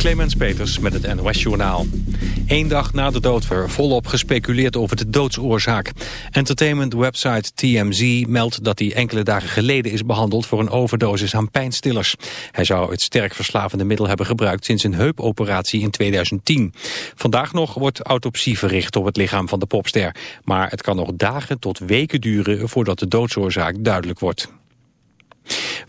Clemens Peters met het NOS Journaal. Eén dag na de dood werd volop gespeculeerd over de doodsoorzaak. Entertainment website TMZ meldt dat hij enkele dagen geleden is behandeld voor een overdosis aan pijnstillers. Hij zou het sterk verslavende middel hebben gebruikt sinds een heupoperatie in 2010. Vandaag nog wordt autopsie verricht op het lichaam van de popster. Maar het kan nog dagen tot weken duren voordat de doodsoorzaak duidelijk wordt.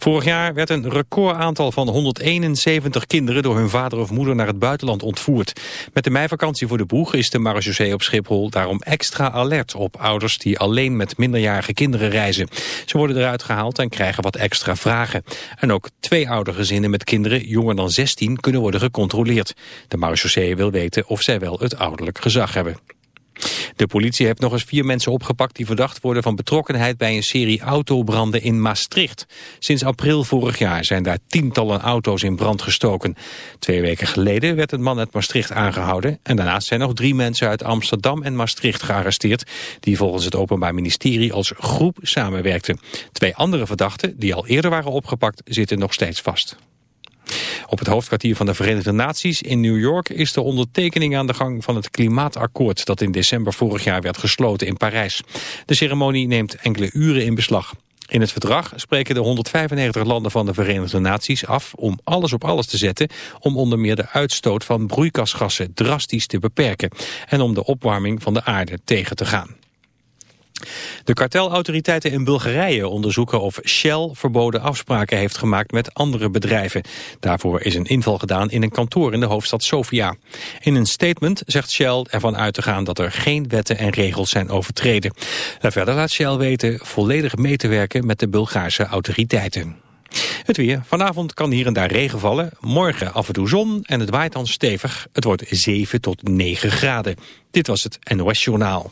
Vorig jaar werd een recordaantal van 171 kinderen door hun vader of moeder naar het buitenland ontvoerd. Met de meivakantie voor de boeg is de marechaussee op Schiphol daarom extra alert op ouders die alleen met minderjarige kinderen reizen. Ze worden eruit gehaald en krijgen wat extra vragen. En ook twee oudergezinnen met kinderen jonger dan 16 kunnen worden gecontroleerd. De marechaussee wil weten of zij wel het ouderlijk gezag hebben. De politie heeft nog eens vier mensen opgepakt die verdacht worden van betrokkenheid bij een serie autobranden in Maastricht. Sinds april vorig jaar zijn daar tientallen auto's in brand gestoken. Twee weken geleden werd een man uit Maastricht aangehouden en daarnaast zijn nog drie mensen uit Amsterdam en Maastricht gearresteerd die volgens het Openbaar Ministerie als groep samenwerkten. Twee andere verdachten die al eerder waren opgepakt zitten nog steeds vast. Op het hoofdkwartier van de Verenigde Naties in New York is de ondertekening aan de gang van het klimaatakkoord dat in december vorig jaar werd gesloten in Parijs. De ceremonie neemt enkele uren in beslag. In het verdrag spreken de 195 landen van de Verenigde Naties af om alles op alles te zetten om onder meer de uitstoot van broeikasgassen drastisch te beperken en om de opwarming van de aarde tegen te gaan. De kartelautoriteiten in Bulgarije onderzoeken of Shell verboden afspraken heeft gemaakt met andere bedrijven. Daarvoor is een inval gedaan in een kantoor in de hoofdstad Sofia. In een statement zegt Shell ervan uit te gaan dat er geen wetten en regels zijn overtreden. verder laat Shell weten volledig mee te werken met de Bulgaarse autoriteiten. Het weer. Vanavond kan hier en daar regen vallen. Morgen af en toe zon en het waait dan stevig. Het wordt 7 tot 9 graden. Dit was het NOS Journaal.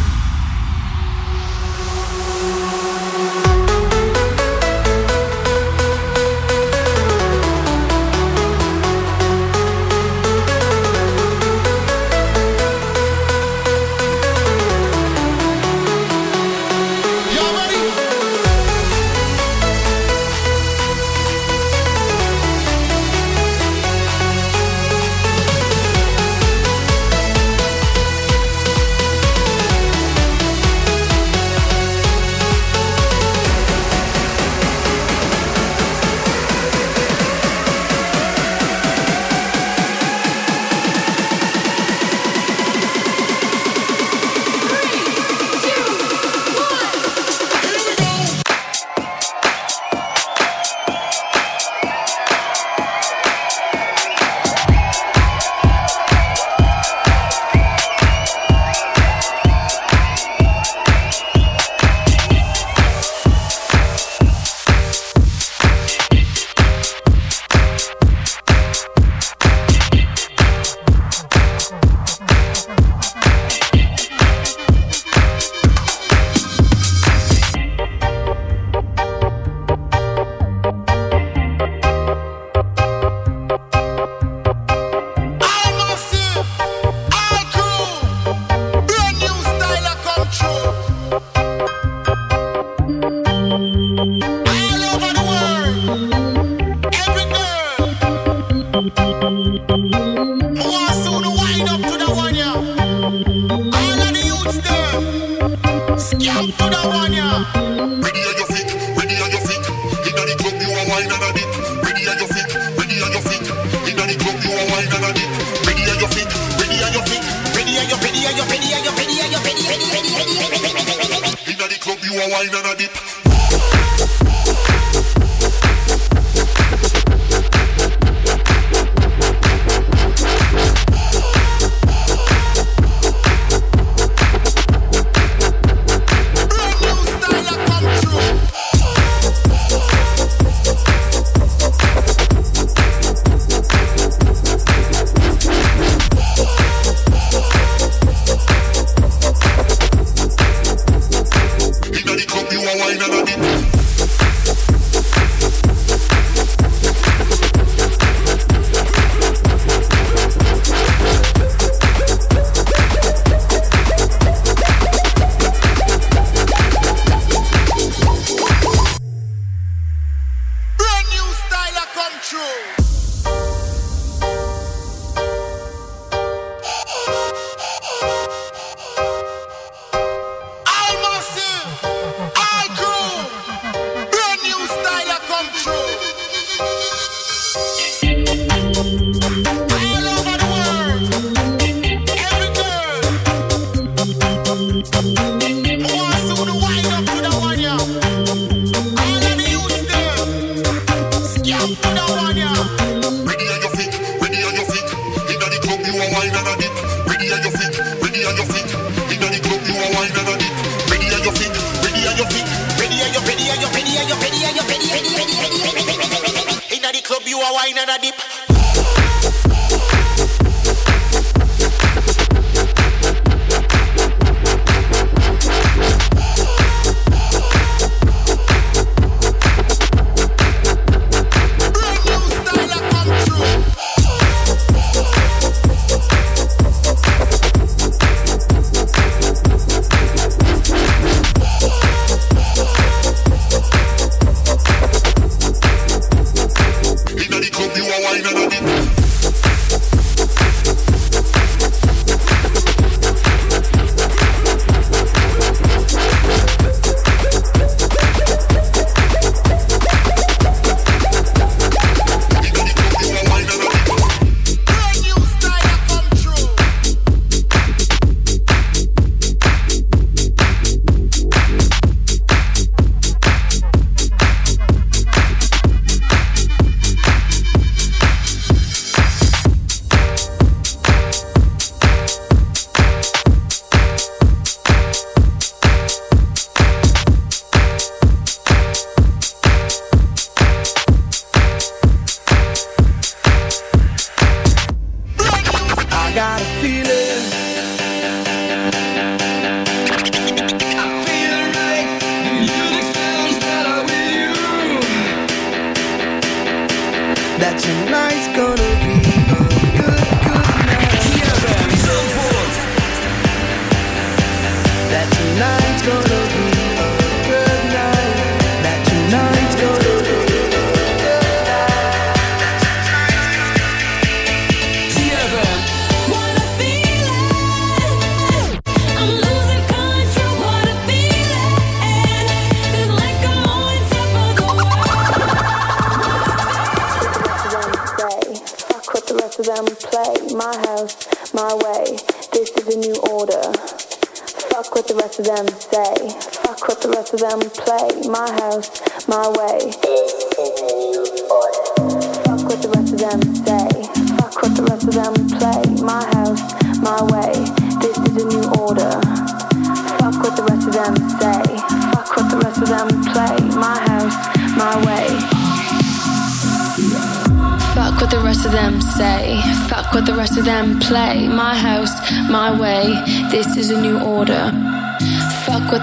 a wine and a dip.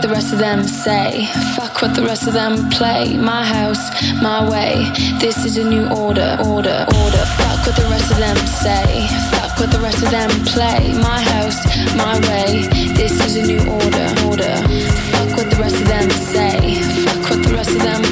the rest of them say. Fuck what the rest of them play. My house, my way. This is a new order, order, order. Fuck what the rest of them say. Fuck what the rest of them play. My house, my way. This is a new order, order. Fuck what the rest of them say. Fuck what the rest of them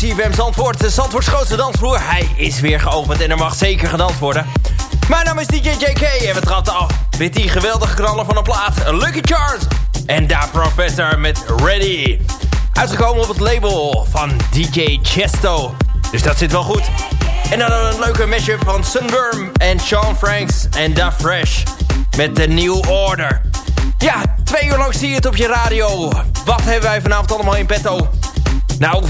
CWM Zandvoort, de Zandvoorts grootste dansvloer. Hij is weer geopend en er mag zeker gedanst worden. Mijn naam is DJ JK en we trappen af met die geweldige knallen van een plaat. Lucky Charms en daar Professor met Ready. Uitgekomen op het label van DJ Chesto. Dus dat zit wel goed. En dan een leuke mashup van Sunburn en Sean Franks en Da Fresh. Met de New Order. Ja, twee uur lang zie je het op je radio. Wat hebben wij vanavond allemaal in petto? Nou,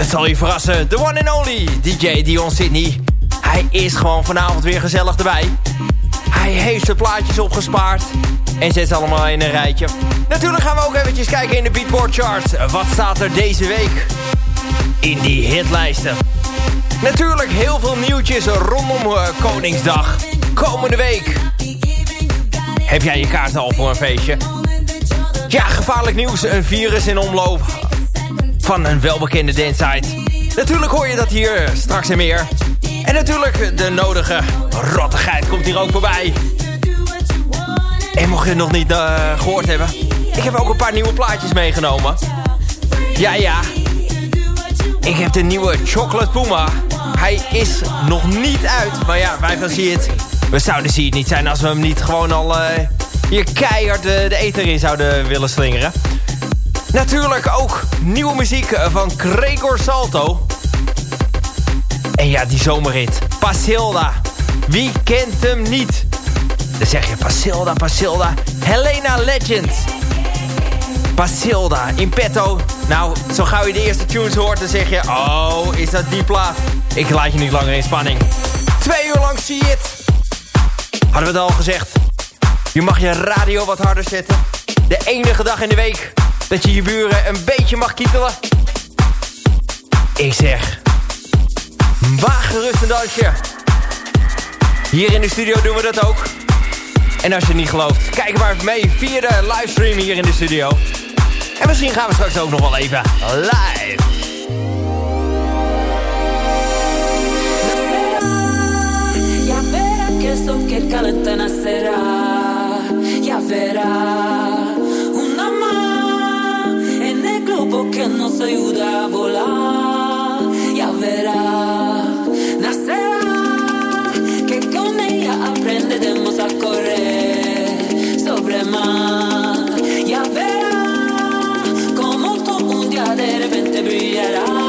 het zal je verrassen. The one and only DJ Dion Sydney. Hij is gewoon vanavond weer gezellig erbij. Hij heeft zijn plaatjes opgespaard. En zet ze allemaal in een rijtje. Natuurlijk gaan we ook eventjes kijken in de Beatport Charts. Wat staat er deze week in die hitlijsten? Natuurlijk heel veel nieuwtjes rondom uh, Koningsdag. Komende week. Heb jij je kaart al voor een feestje? Ja, gevaarlijk nieuws. Een virus in omloop. Van een welbekende dancesite. Natuurlijk hoor je dat hier straks en meer. En natuurlijk de nodige rottigheid komt hier ook voorbij. En mocht je het nog niet uh, gehoord hebben... Ik heb ook een paar nieuwe plaatjes meegenomen. Ja, ja. Ik heb de nieuwe Chocolate Puma. Hij is nog niet uit. Maar ja, wij van See It. We zouden See It niet zijn als we hem niet gewoon al... Uh, hier keihard de, de ether in zouden willen slingeren. Natuurlijk ook nieuwe muziek van Gregor Salto. En ja, die zomerrit. Pasilda. Wie kent hem niet? Dan zeg je Pasilda, Pasilda. Helena Legend. Pasilda in petto. Nou, zo gauw je de eerste tunes hoort, dan zeg je... Oh, is dat die plaat? Ik laat je niet langer in spanning. Twee uur lang zie je het. Hadden we het al gezegd. Je mag je radio wat harder zetten. De enige dag in de week dat je je buren een beetje mag kietelen. Ik zeg... Waag gerust een dansje. Hier in de studio doen we dat ook. En als je het niet gelooft, kijk maar mee via de livestream hier in de studio. En misschien gaan we straks ook nog wel even live. Que que. Ya globo que nos ayuda a volar. Ya verá, nacerá que con ella aprenderemos a correr sobre mar. Ya verá como todo un día de repente brillará.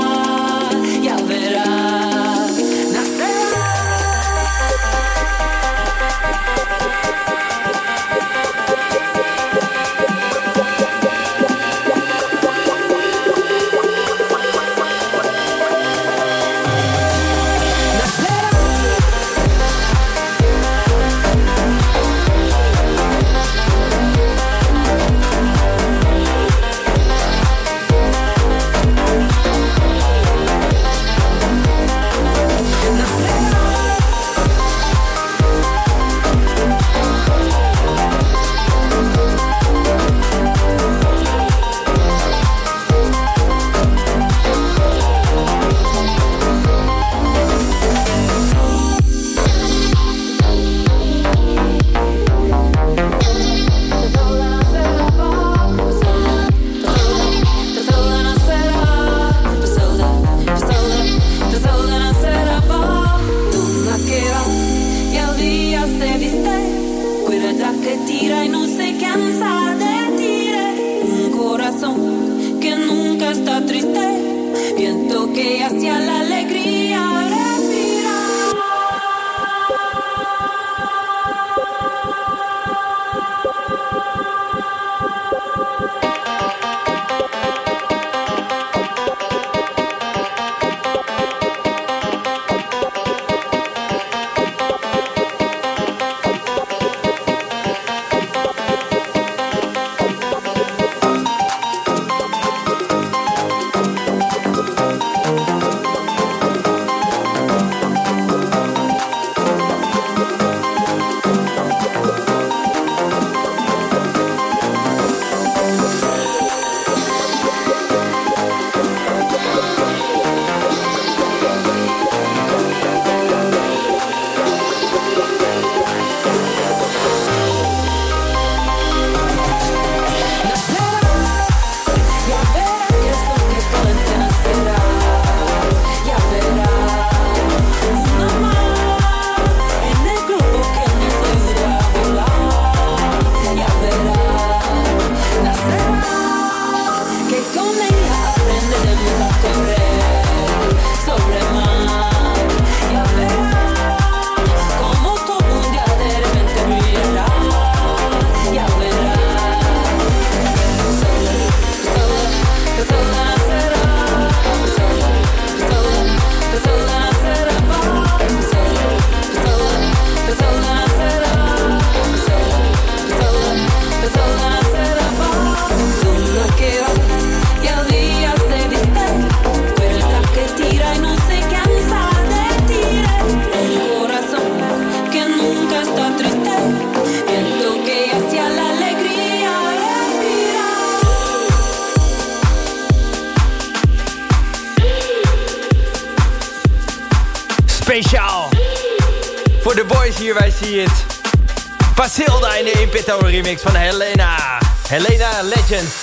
Remix van Helena. Helena Legend.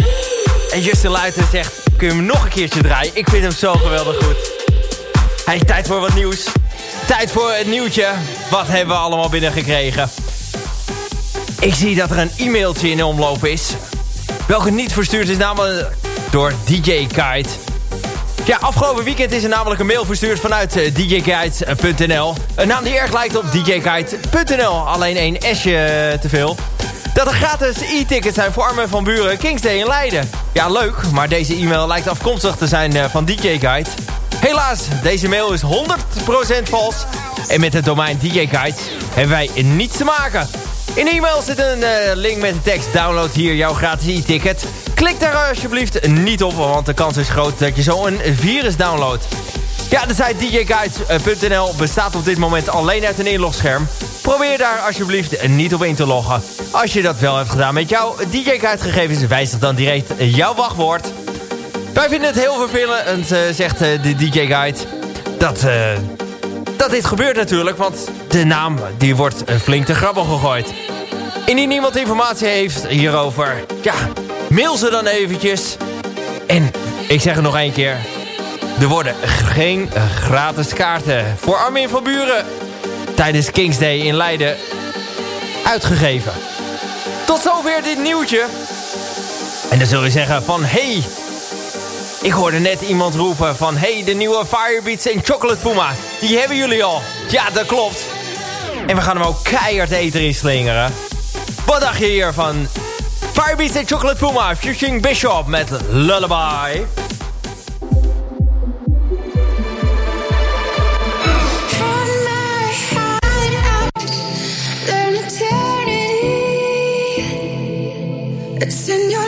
En Justin Luiten zegt, kun je hem nog een keertje draaien? Ik vind hem zo geweldig goed. Hey, tijd voor wat nieuws. Tijd voor het nieuwtje. Wat hebben we allemaal binnengekregen? Ik zie dat er een e-mailtje in omloop is. Welke niet verstuurd is namelijk door DJ Kite. Ja, afgelopen weekend is er namelijk een mail verstuurd vanuit uh, djkite.nl. Een naam die erg lijkt op djkite.nl. Alleen één S'je te veel. Dat er gratis e-tickets zijn voor Armen van Buren Kingsday in Leiden. Ja, leuk, maar deze e-mail lijkt afkomstig te zijn uh, van DJ Guide. Helaas, deze mail is 100% vals. En met het domein DJ Guide hebben wij niets te maken. In de e-mail zit een uh, link met de tekst download hier jouw gratis e-ticket. Klik daar alsjeblieft niet op, want de kans is groot dat je zo een virus downloadt. Ja, de site djguides.nl bestaat op dit moment alleen uit een inlogscherm. Probeer daar alsjeblieft niet op in te loggen. Als je dat wel hebt gedaan met jouw DJ-guide gegevens, wijzig dan direct jouw wachtwoord. Wij vinden het heel vervelend, uh, zegt uh, de DJ-guide, dat, uh, dat dit gebeurt natuurlijk, want de naam die wordt flink te grabbel gegooid. Indien niemand informatie heeft hierover, ja, mail ze dan eventjes. En ik zeg het nog één keer, er worden geen gratis kaarten voor Armin van Buren tijdens Kings Day in Leiden uitgegeven. Tot zover dit nieuwtje. En dan zul je zeggen van, hey, ik hoorde net iemand roepen van... hey, de nieuwe Firebeats en Chocolate Puma, die hebben jullie al. Ja, dat klopt. En we gaan hem ook keihard eten in slingeren. Wat dacht je hier van Firebeats en Chocolate Puma, featuring Bishop met Lullaby... Your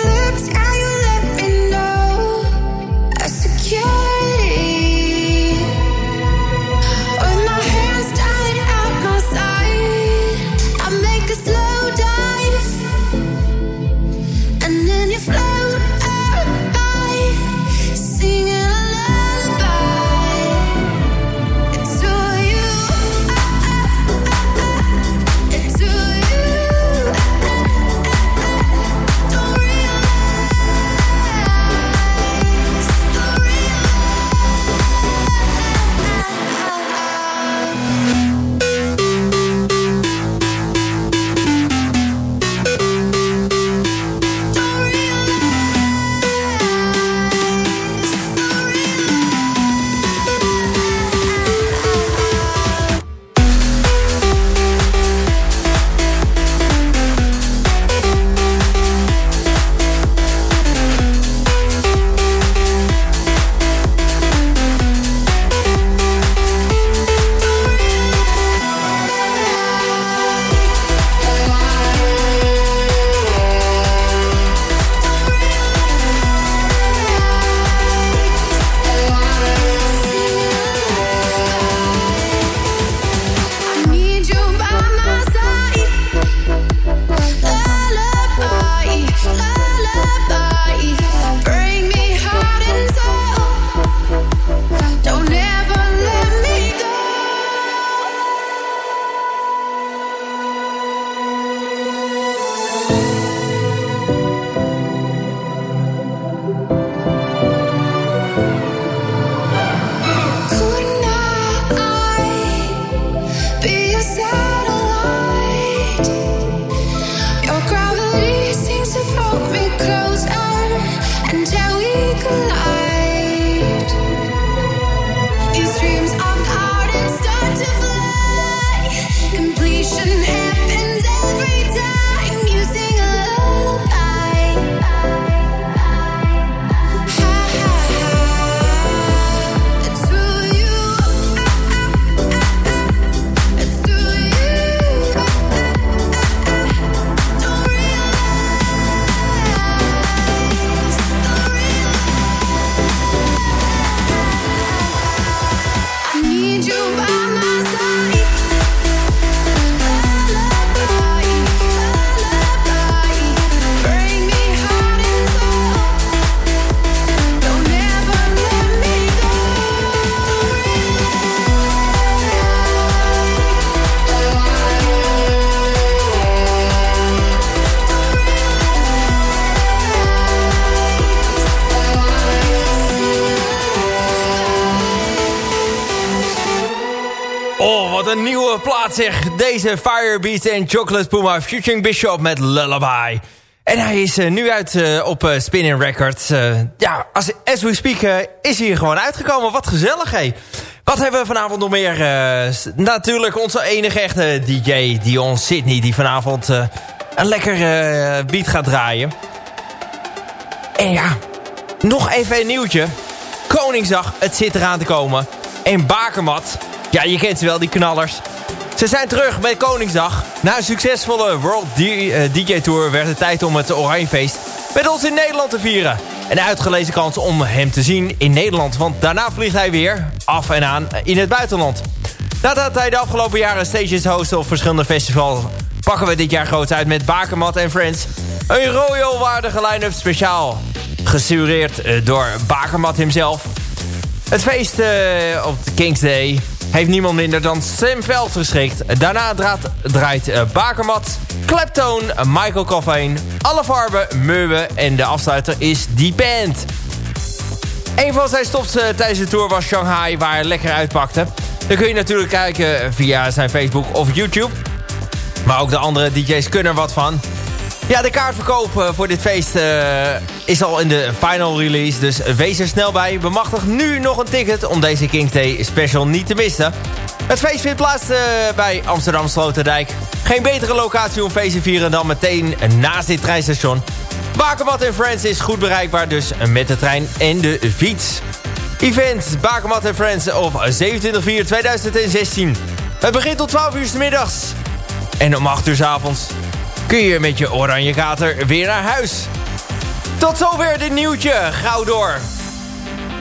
Deze Firebeat en Chocolate Puma featuring Bishop met Lullaby. En hij is uh, nu uit uh, op uh, Spinning Records. ja, as we speak is hij gewoon uitgekomen. Wat gezellig, hé. Wat hebben we vanavond nog meer? natuurlijk onze enige echte DJ, Dion Sydney... die vanavond een lekker beat gaat draaien. En ja, nog even een nieuwtje. Koningsdag, het zit eraan te komen. En Bakermat, ja je kent ze wel, die knallers. Ze zijn terug met Koningsdag. Na een succesvolle World DJ eh, Tour werd het tijd om het Oranjefeest met ons in Nederland te vieren. Een uitgelezen kans om hem te zien in Nederland, want daarna vliegt hij weer af en aan in het buitenland. Nadat hij de afgelopen jaren stages hostte op verschillende festivals... pakken we dit jaar groot uit met Bakermat en Friends. Een royal-waardige line-up speciaal. Gesureerd eh, door Bakermat himself. Het feest uh, op King's Day heeft niemand minder dan Sam Veld geschikt. Daarna draait, draait uh, Bakermat, Kleptoon, Michael Coffeen, Alle Farben, Meeuwen en de afsluiter is Die Band. Een van zijn stops uh, tijdens de tour was Shanghai, waar hij lekker uitpakte. Dan kun je natuurlijk kijken via zijn Facebook of YouTube. Maar ook de andere DJ's kunnen er wat van. Ja, de kaartverkoop eh, voor dit feest uh, is al in de final release. Dus wees er snel bij. Bemachtig nu nog een ticket om deze King's Day special niet te missen. Het feest vindt plaats uh, bij Amsterdam Sloterdijk. Geen betere locatie om feest te vieren dan meteen naast dit treinstation. Bakermat en Friends is goed bereikbaar, dus met de trein en de fiets. Event Bakermat en Friends op 27 4 2016. Het begint tot 12 uur s middags. En om 8 uur s avonds kun je met je oranje kater weer naar huis. Tot zover dit nieuwtje. Gauw door.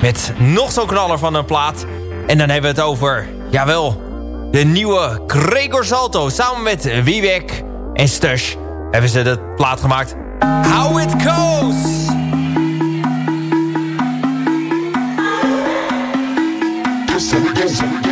Met nog zo'n knaller van een plaat. En dan hebben we het over, jawel, de nieuwe Gregor Salto. Samen met Wiebek en Stush hebben ze de plaat gemaakt. How It Goes! How it goes.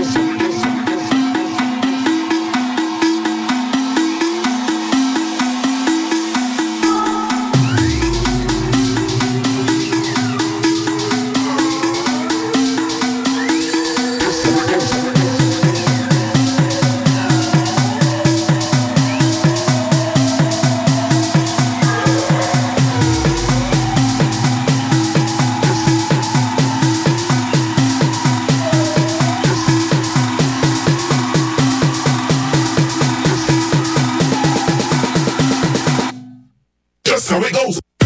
That's how it goes.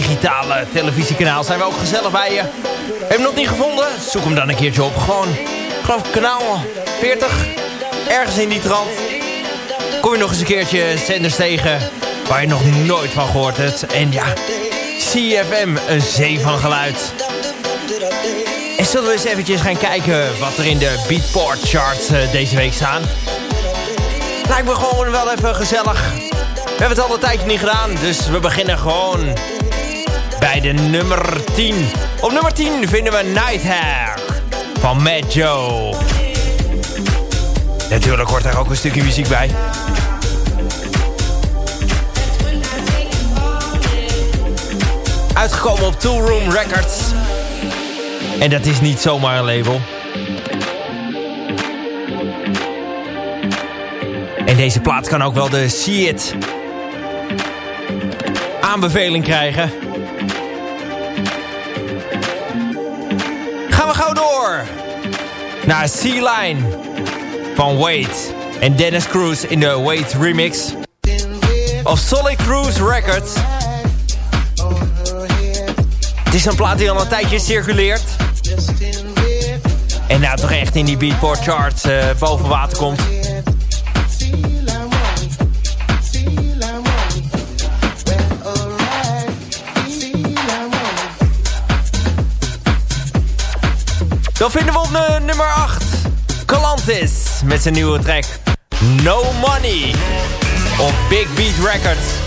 Digitale televisiekanaal zijn we ook gezellig bij je. Heb je hem nog niet gevonden? Zoek hem dan een keertje op. Gewoon, kanaal 40. Ergens in die trant. Kom je nog eens een keertje zenders tegen waar je nog nooit van gehoord hebt. En ja, CFM, een zee van geluid. En zullen we eens eventjes gaan kijken wat er in de Beatport charts uh, deze week staan. Lijkt me gewoon wel even gezellig. We hebben het al een tijdje niet gedaan, dus we beginnen gewoon bij de nummer 10. Op nummer 10 vinden we Night Hair van Mad Joe. Natuurlijk hoort daar ook een stukje muziek bij. Uitgekomen op Tool Room Records. En dat is niet zomaar een label. En deze plaat kan ook wel de See It aanbeveling krijgen. Door naar Sea Line van Wade en Dennis Cruz in de Wade remix of Solid Cruise Records. Het is een plaat die al een tijdje circuleert. En nou toch echt in die Beatport charts uh, boven water komt. Dan vinden we op de nummer 8 Calantis met zijn nieuwe track No Money op Big Beat Records.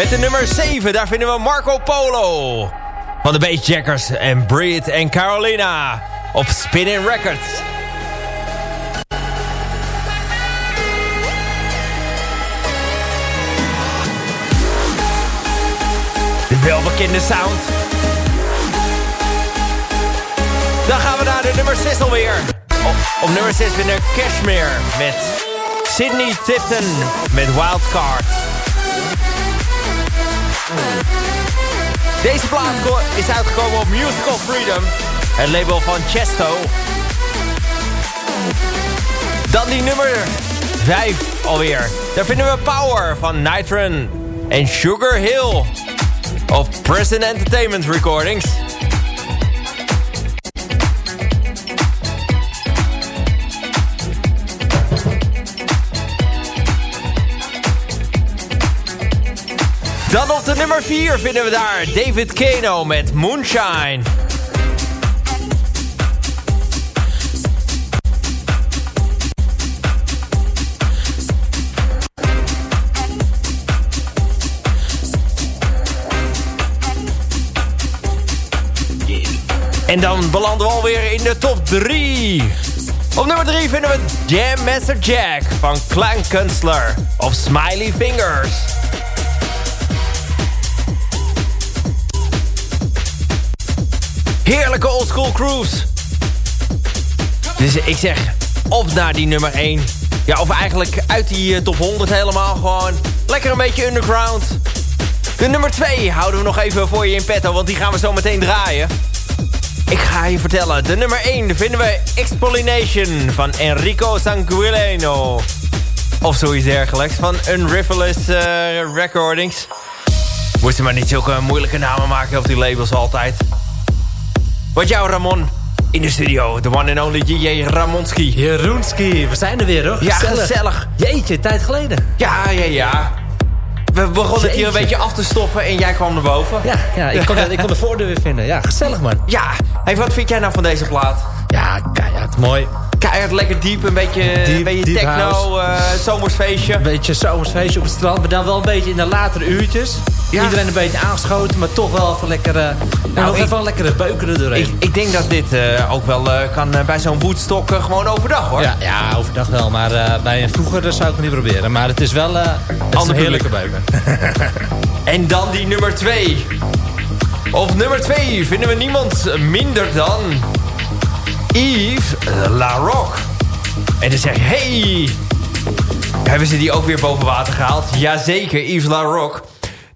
Met de nummer 7. Daar vinden we Marco Polo van de Bassjackers en Brit en Carolina op Spinning Records. De welbekende sound. Dan gaan we naar de nummer 6 alweer. Op, op nummer 6 vinden we Cashmere met Sydney Tipton met Wildcard. Deze plaat is uitgekomen op Musical Freedom, het label van Chesto. Dan die nummer 5 alweer. Daar vinden we Power van Nitron en Sugar Hill of Present Entertainment Recordings. Dan op de nummer 4 vinden we daar David Kano met Moonshine. En dan belanden we alweer in de top 3. Op nummer 3 vinden we Jam Master Jack van Clank Kunstler of Smiley Fingers. Heerlijke oldschool cruise. Dus ik zeg op naar die nummer 1. Ja, of eigenlijk uit die uh, top 100 helemaal gewoon. Lekker een beetje underground. De nummer 2 houden we nog even voor je in petto, want die gaan we zo meteen draaien. Ik ga je vertellen, de nummer 1 vinden we Expollination van Enrico Sanguileno. Of zoiets dergelijks, van Unrivalous uh, Recordings. Moesten maar niet zulke moeilijke namen maken op die labels altijd. Wat jou, Ramon, in de studio. De one and only J.J. Ramonski. Jeroenski, we zijn er weer, hoor. Ja, gezellig. Jeetje, tijd geleden. Ja, ja, ja. We begonnen het hier een beetje af te stoffen en jij kwam erboven. Ja, ja ik, kon, ik kon de voordeur weer vinden. Ja, gezellig, man. Ja. Hey, wat vind jij nou van deze plaat? Ja, keihard, mooi. Keihard, lekker diep, een beetje, Diep, een beetje techno, eh zomersfeestje. Een beetje zomersfeestje op het strand, maar dan wel een beetje in de latere uurtjes. Ja. Iedereen een beetje aangeschoten, maar toch wel even lekker... eh nou, nog ik- even een lekkere beuken doorheen. Ik, ik denk dat dit eh, ook wel eh, kan bij zo'n Woodstock eh, gewoon overdag, hoor. ja, ja, overdag wel, maar bij een vroeger zou ik het niet proberen. Maar het is wel het is een heerlijke beuken. En dan die nummer 2. Op nummer 2 vinden we niemand minder dan... Yves LaRock. En dan zeg je, hey... Hebben ze die ook weer boven water gehaald? Jazeker, Yves LaRock.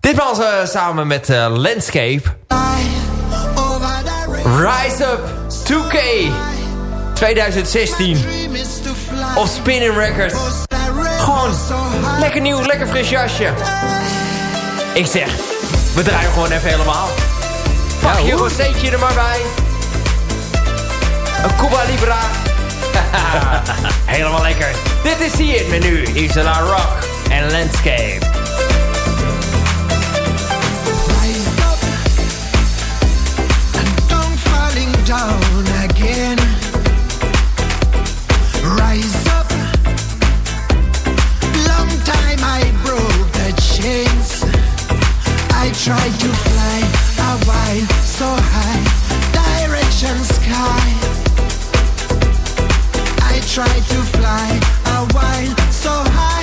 Ditmaal uh, samen met uh, Landscape. Rise Up 2K 2016. Of Spinning Records. Gewoon lekker nieuw, lekker fris jasje. Ik zeg, we draaien gewoon even helemaal. Pak je rozeetje er maar bij. Een Cuba Libra. helemaal lekker. Dit is See It met nu Isla Rock en Landscape. Tried to fly a while so high,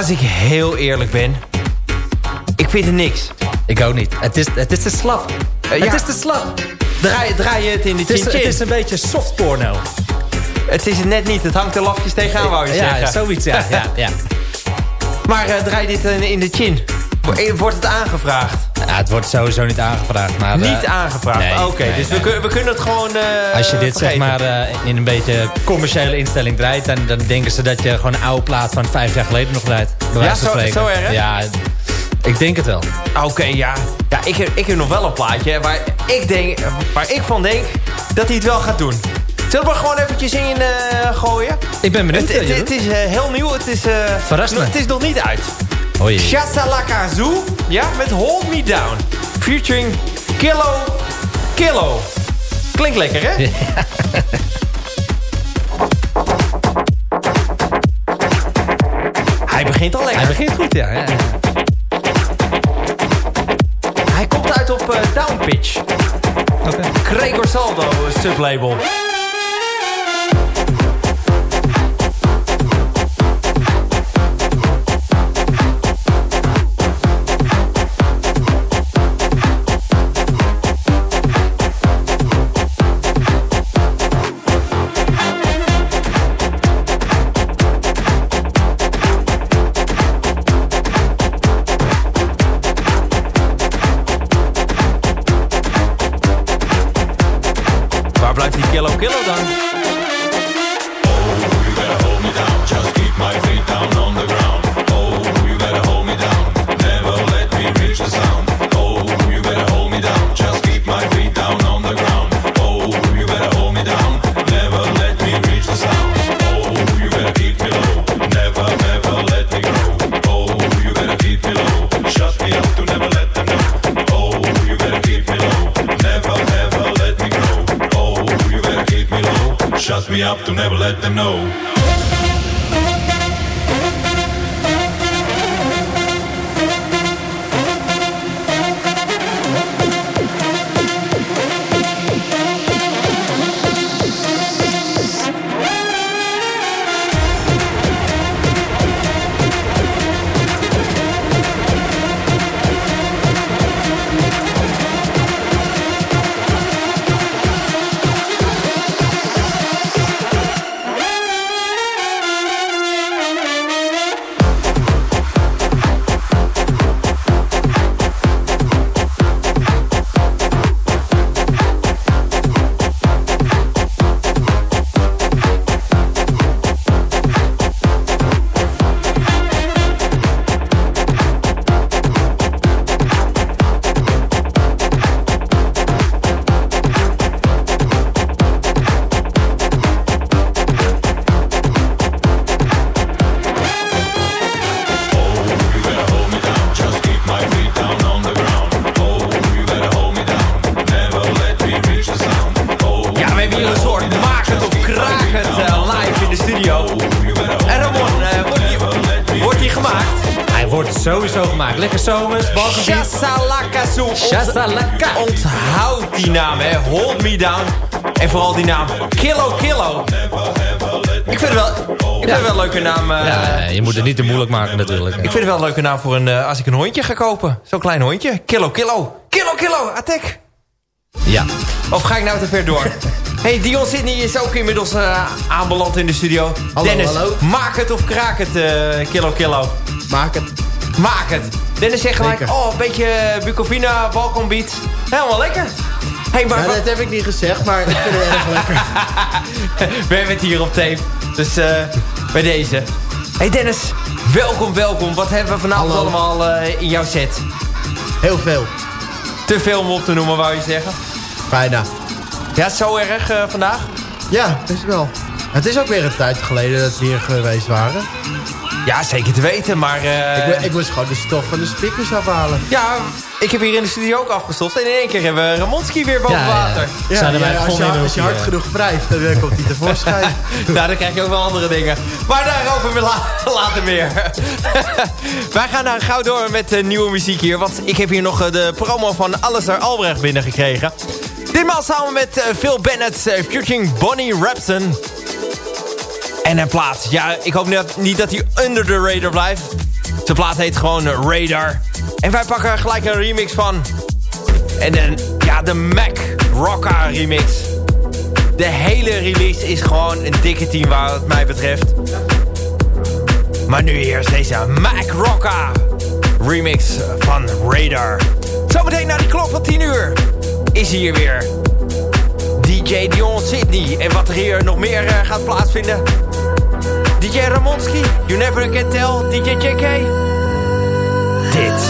Als ik heel eerlijk ben. Ik vind er niks. Ik ook niet. Het is, het is te slap. Eh, ja. Het is te slap. Draai, draai je het in de is, chin het is een beetje soft porno. Het is het net niet. Het hangt er lafjes tegenaan, wou je Ja, zeggen. zoiets, ja. ja, ja. Maar eh, draai dit in, in de chin. Wo- Wordt het aangevraagd? Ja, het wordt sowieso niet aangevraagd. Maar, eh, niet aangevraagd. nee, Oké, nee, dus nee. We, we kunnen het gewoon eh, Als je dit zeg maar eh, in een beetje commerciële instelling draait... Dan, dan denken ze dat je gewoon een oude plaat van vijf jaar geleden nog draait. Ja, zo- zo erg? Ja, ik denk het wel. Oké, ja. Ja, ik heb, ik heb nog wel een plaatje waar ik, denk, waar ik van denk dat hij het wel gaat doen. Zullen we er gewoon eventjes in gooien? Ik ben benieuwd. Het, het, is heel nieuw. Het is, me. nog- Het is nog niet uit. Shasalakazu, ja, met Hold Me Down. Featuring Kilo Kilo. Klinkt lekker, hè? Hij begint al lekker. Hij begint goed, ja. ja. Hij komt uit op eh, Downpitch. Oké. Gregor Saldo, sublabel. Yellow Kilo dan. Me up to never let them know. En Ramon, eh, wordt, die, wordt die gemaakt? Hij wordt sowieso gemaakt. Lekker zomers. Shasalakasu. Ont- Shasalaka. Onthoud die naam, hè. Hold me down. En vooral die naam. Kilo Kilo. Ik vind het wel, ik vind het wel een leuke naam. eh, Ja, je moet het niet te moeilijk maken natuurlijk. Ik vind het wel een leuke naam voor een, eh, als ik een hondje ga kopen. Zo'n klein hondje. Kilo Kilo. Kilo Kilo. Attack. Ja. Of ga ik nou te ver door? hey, Dion Sydney is ook inmiddels eh, aanbeland in de studio. Hallo, Dennis, hallo. maak het of kraak het, eh, Kilo Kilo. Maak het. Maak het. Dennis zegt gelijk, oh, een beetje Bucovina, Balkan Beat. Helemaal lekker. hey, maar Ja, dat heb ik niet gezegd, maar ik vind het erg lekker. we hebben het hier op tape. Dus eh, bij deze. hey Dennis, welkom, welkom. Wat hebben we vanavond Hallo. allemaal eh, in jouw set? Heel veel. Te veel om op te noemen, wou je zeggen? Bijna. Ja, zo erg eh, vandaag? Ja, best wel. Het is ook weer een tijd geleden dat we hier geweest waren. Ja, zeker te weten, maar... eh, Ik, ik moest gewoon de stof van de speakers afhalen. Ja, ik heb hier in de studio ook afgestoft. En in één keer hebben we Ramonski weer boven Ja, ja. water. Ja, ja, wij als, je, als je hard ja. genoeg wrijft, dan eh, komt hij tevoorschijn. nou, dan krijg je ook wel andere dingen. Maar daarover weer la- later meer. Wij gaan nou gauw door met eh, nieuwe muziek hier. Want ik heb hier nog eh, de promo van Alistair Albrecht binnengekregen. Ditmaal samen met eh, Phil Bennett, eh, featuring Bonnie Rapson. En een plaat. Ja, ik hoop niet, dat hij under the radar blijft. Zijn plaat heet gewoon Radar. En wij pakken gelijk een remix van. En dan, ja, de Mac Rocka remix. De hele release is gewoon een dikke team wat mij betreft. Maar nu eerst deze Mac Rocka remix van Radar. Zometeen naar die klok van 10 uur is hier weer DJ Dion Sydney. En wat er hier nog meer eh, gaat plaatsvinden. DJ Ramonski, You Never Can Tell, DJ JK. Dit